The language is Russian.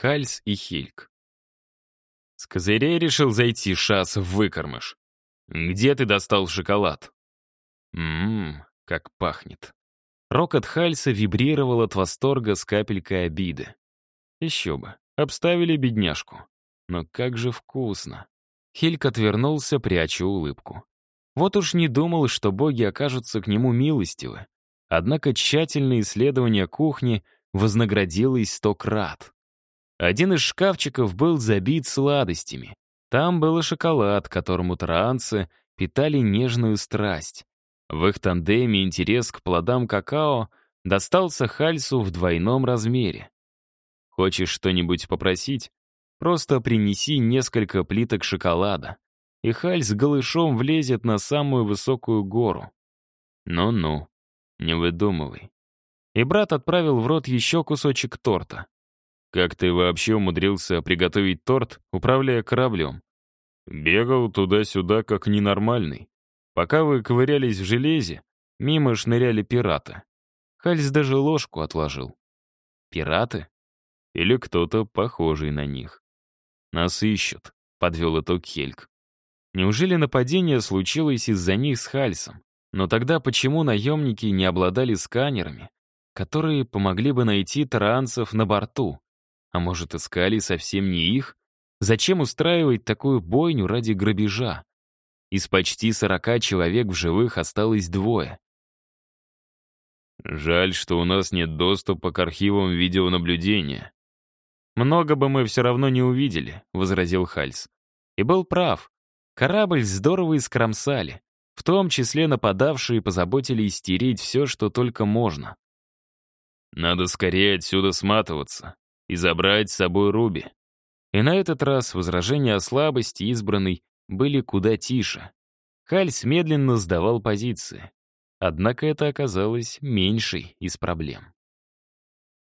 Хальс и Хильк. С козырей решил зайти Шас в выкормыш. Где ты достал шоколад? Ммм, как пахнет. Рокот Хальса вибрировал от восторга с капелькой обиды. Еще бы, обставили бедняжку. Но как же вкусно. Хильк отвернулся, пряча улыбку. Вот уж не думал, что боги окажутся к нему милостивы. Однако тщательное исследование кухни вознаградилось сто крат. Один из шкафчиков был забит сладостями. Там был и шоколад, которому таранцы питали нежную страсть. В их тандеме интерес к плодам какао достался Хальсу в двойном размере. Хочешь что-нибудь попросить? Просто принеси несколько плиток шоколада, и Хальс голышом влезет на самую высокую гору. Ну-ну, не выдумывай. И брат отправил в рот еще кусочек торта. Как ты вообще умудрился приготовить торт, управляя кораблем? Бегал туда-сюда, как ненормальный. Пока вы ковырялись в железе, мимо шныряли пираты. Хальс даже ложку отложил. Пираты? Или кто-то похожий на них. Нас ищут, подвел итог Хельк. Неужели нападение случилось из-за них с Хальсом? Но тогда почему наемники не обладали сканерами, которые помогли бы найти таранцев на борту? А может, искали совсем не их? Зачем устраивать такую бойню ради грабежа? Из почти сорока человек в живых осталось двое. Жаль, что у нас нет доступа к архивам видеонаблюдения. Много бы мы все равно не увидели, возразил Хальс. И был прав. Корабль здорово искромсали. В том числе нападавшие позаботились стереть все, что только можно. Надо скорее отсюда сматываться и забрать с собой Руби. И на этот раз возражения о слабости избранной были куда тише. Хальс медленно сдавал позиции. Однако это оказалось меньшей из проблем.